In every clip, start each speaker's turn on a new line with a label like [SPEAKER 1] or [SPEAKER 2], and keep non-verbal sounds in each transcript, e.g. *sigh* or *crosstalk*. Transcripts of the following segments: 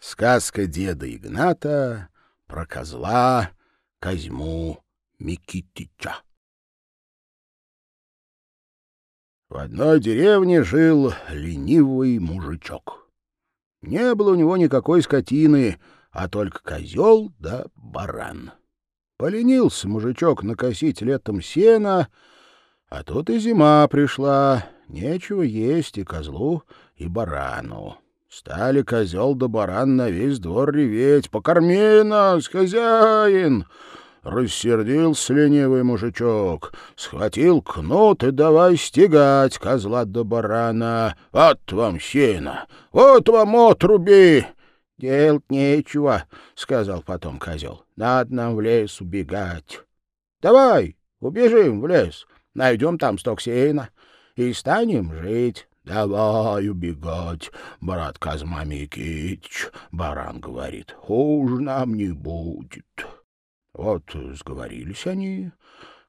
[SPEAKER 1] Сказка деда Игната про козла Козьму Микитича. В одной деревне жил ленивый мужичок. Не было у него никакой скотины, а только козел да баран. Поленился мужичок накосить летом сена, а тут и зима пришла, нечего есть и козлу, и барану. Стали козел да баран на весь двор реветь. «Покорми нас, хозяин!» Рассердился ленивый мужичок, схватил кнут и давай стегать козла да барана. «Вот вам сено! Вот вам отруби!» «Делать нечего», — сказал потом козел. «Надо нам в лес убегать». «Давай, убежим в лес, найдем там сток сена и станем жить». «Давай убегать, брат Казма Микитич», — баран говорит, — «хуже нам не будет». Вот сговорились они.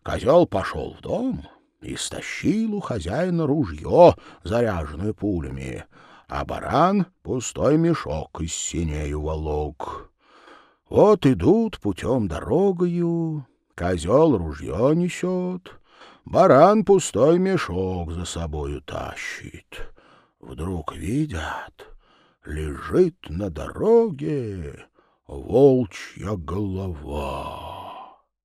[SPEAKER 1] Козел пошел в дом и стащил у хозяина ружье, заряженное пулями, а баран — пустой мешок из синею волок. Вот идут путем дорогою, козел ружье несет, баран пустой мешок за собою тащит. Вдруг видят, лежит на дороге волчья голова.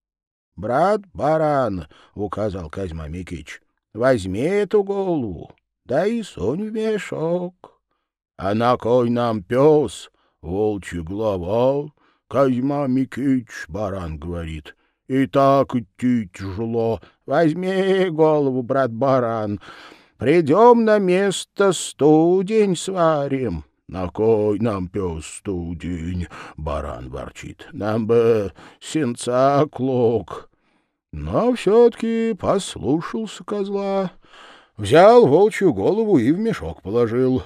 [SPEAKER 1] — Брат баран, — указал Козьма Микич, — возьми эту голову, да и сунь в мешок. — А на кой нам пес, волчья голова? Козьма Микич, баран говорит, — и так идти тяжело. Возьми голову, брат баран, придем на место студень сварим. На кой нам пес студень? Баран ворчит. Нам бы сенца клок. Но все-таки послушался козла, взял волчью голову и в мешок положил.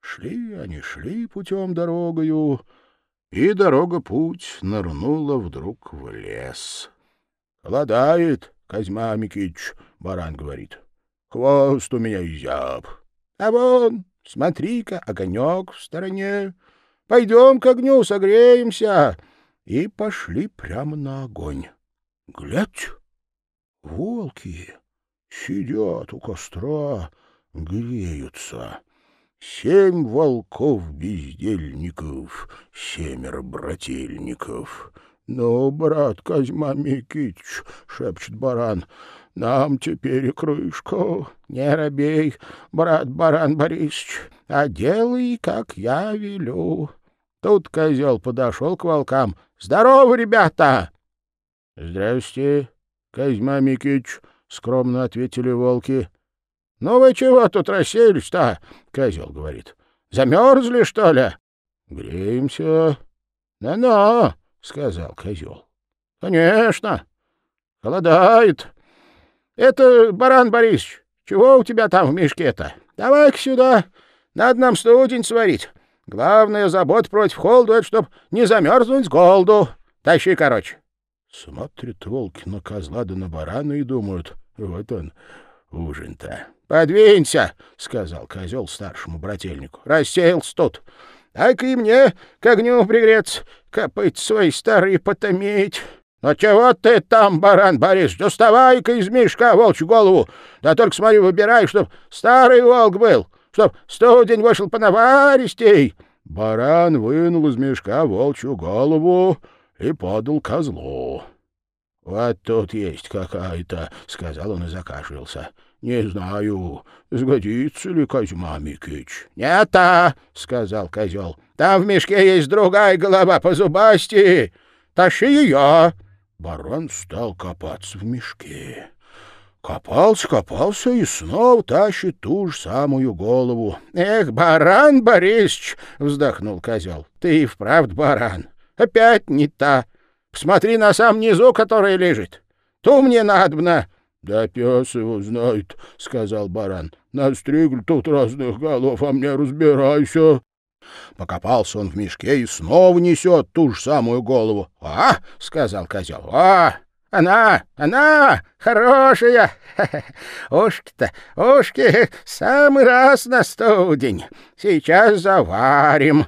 [SPEAKER 1] Шли они, шли путем дорогою, и дорога-путь нырнула вдруг в лес. — Холодает, Козьма Микич, — баран говорит. — Хвост у меня изяб. — А вон Смотри-ка, огонек в стороне. Пойдем к огню, согреемся. И пошли прямо на огонь. Глядь, волки сидят у костра, греются. Семь волков-бездельников, семеро брательников. — Ну, брат Козьма Микич, — шепчет баран, нам теперь и крышку. Не робей, брат Баран Борисович, а делай, как я велю. Тут козел подошел к волкам. «Здорово, ребята!» «Здрасте, Козьма Микич», — скромно ответили волки. «Ну вы чего тут расселись-то?» — козел говорит. «Замерзли, что ли?» «Греемся». «Ну-ну», — сказал козел. «Конечно. Холодает. Это, Баран Борисович, чего у тебя там в мешке-то? Давай-ка сюда, надо нам студень сварить. Главная забота против холода — это чтоб не замерзнуть с голоду. Тащи, короче. Смотрят волки на козла да на барана и думают, вот он, ужин-то. — Подвинься, — сказал козел старшему брательнику. — Рассеялся тут. Дай-ка и мне к огню пригреться, копыть свои старые потомить. «Ну чего ты там, баран Борис? Доставай-ка из мешка волчью голову! Да только смотри, выбирай, чтоб старый волк был, чтоб студень вышел по наваристей!» Баран вынул из мешка волчью голову и подал козлу. «Вот тут есть какая-то», — сказал он и закашлялся. «Не знаю, сгодится ли Козьма Микич». «Нет-а», — сказал козел, — «там в мешке есть другая голова по зубасти. Тащи ее». Барон стал копаться в мешке. Копался, копался и снова тащит ту же самую голову. — Эх, баран Борисович! — вздохнул козел. — Ты и вправду баран. Опять не та. Посмотри на сам низу, который лежит. Ту мне надобно. — Да пес его знает, — сказал баран. — Настригли тут разных голов, а мне разбирайся. Покопался он в мешке и снова несет ту же самую голову. «А!» — сказал козел. «А! Она! Она! Хорошая! *laughs* Ушки-то, ушки, самый раз на студень. Сейчас заварим».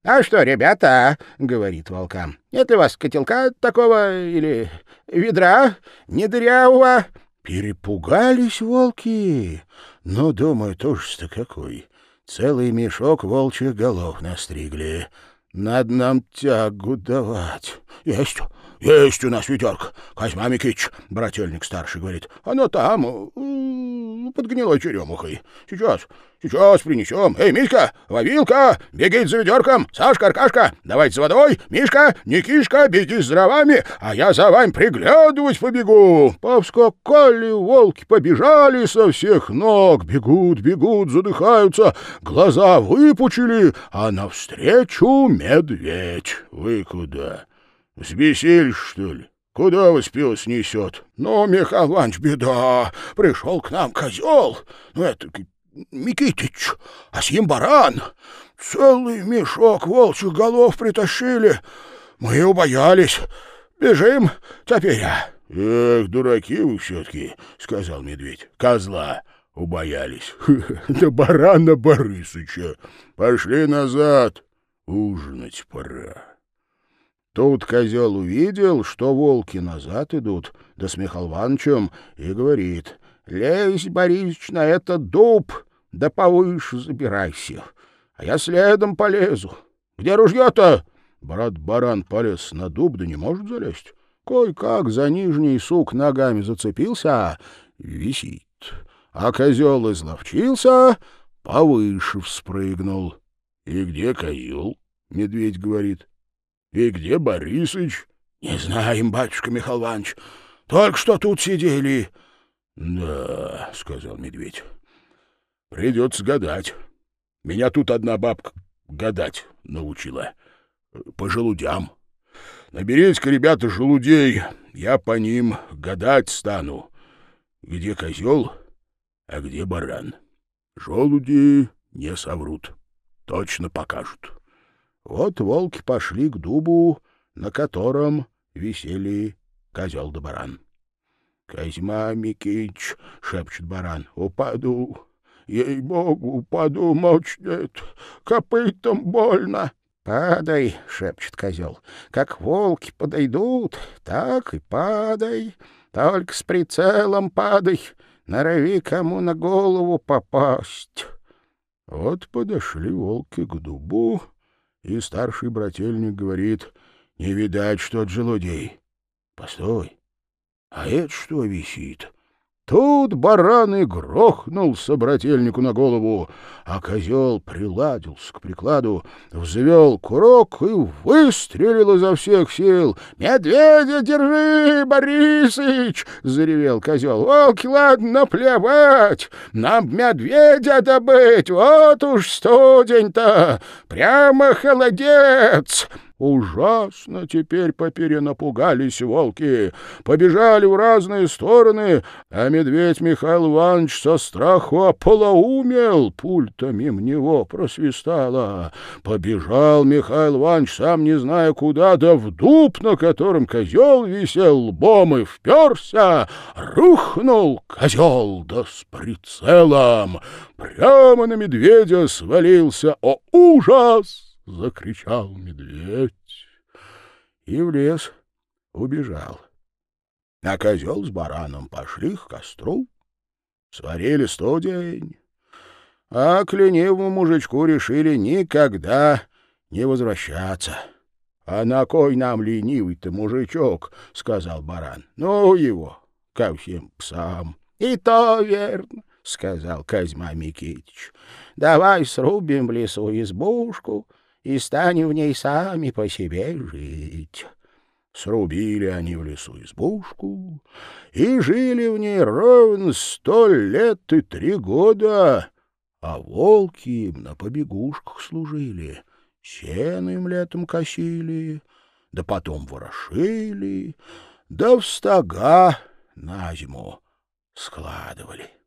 [SPEAKER 1] — А что, ребята, — говорит волкам, — нет ли у вас котелка такого или ведра недырявого? Перепугались волки, но, думаю, тоже-то какой. Целый мешок волчьих голов настригли. Надо нам тягу давать. Есть, есть у нас ведерко. Козьма Микич, брательник старший, говорит. Оно там, под гнилой черемухой. Сейчас, сейчас принесем. Эй, Мишка, Вавилка, беги за ведерком. Сашка, Аркашка, давайте с водой. Мишка, Никишка, беги с дровами, а я за вами приглядывать побегу. Повскакали волки, побежали со всех ног. Бегут, бегут, задыхаются, глаза выпучили, а навстречу медведь. Вы куда? Сбесились, что ли? Куда вас пес несет? Ну, Михаил Иванович, беда. Пришел к нам козел. Ну, это Микитич, а с ним баран. Целый мешок волчьих голов притащили. Мы убоялись. Бежим теперь. Эх, дураки вы все-таки, — сказал медведь. Козла убоялись. *laughs* Да барана Борисыча. Пошли назад. Ужинать пора. Тут козел увидел, что волки назад идут, да с Михаил и говорит, «Лезь, Борисович, на этот дуб, да повыше забирайся, а я следом полезу. Где ружье-то?» Брат-баран полез на дуб, да не может залезть. Кой-как за нижний сук ногами зацепился, висит. А козел изловчился, повыше вспрыгнул. — И где козел? — медведь говорит. — И где Борисыч? — Не знаем, батюшка Михаил Иванович. Только что тут сидели. — Да, — сказал медведь, — придется гадать. Меня тут одна бабка гадать научила. По желудям. Наберите-ка, ребята, желудей, я по ним гадать стану. Где козел, а где баран? Желуди не соврут, точно покажут. Вот волки пошли к дубу, на котором висели козел да баран. — Козьма Микич, — шепчет баран, — упаду. Ей-богу, упаду, мочнет, копытом больно. — Падай, — шепчет козел, — как волки подойдут, так и падай. Только с прицелом падай, норови кому на голову попасть. Вот подошли волки к дубу, и старший брательник говорит, не видать, что от желудей. Постой, а это что висит? Тут баран и грохнулся брательнику на голову, а козел приладился к прикладу, взвел курок и выстрелил изо всех сил. «Медведя держи, Борисыч!» — заревел козел. «Волки, ладно, плевать! Нам медведя добыть! Вот уж студень-то! Прямо холодец!» Ужасно теперь поперенапугались волки, побежали в разные стороны, а медведь Михаил Иванович со страху ополоумел, пульта мимо него просвистала. Побежал Михаил Иванович, сам не зная куда, да в дуб, на котором козел висел лбом и вперся, рухнул козел, да с прицелом. Прямо на медведя свалился. О, ужас! — закричал медведь. И в лес убежал. А козел с бараном пошли к костру, сварили студень, а к ленивому мужичку решили никогда не возвращаться. — А на кой нам ленивый-то мужичок? — сказал баран. — Ну его, ко всем псам. — И то верно, — сказал Козьма Микитич. — Давай срубим в лесу избушку, и станем в ней сами по себе жить. Срубили они в лесу избушку и жили в ней ровно сто лет и три года, а волки им на побегушках служили, сено им летом косили, да потом ворошили, да в стога на зиму складывали.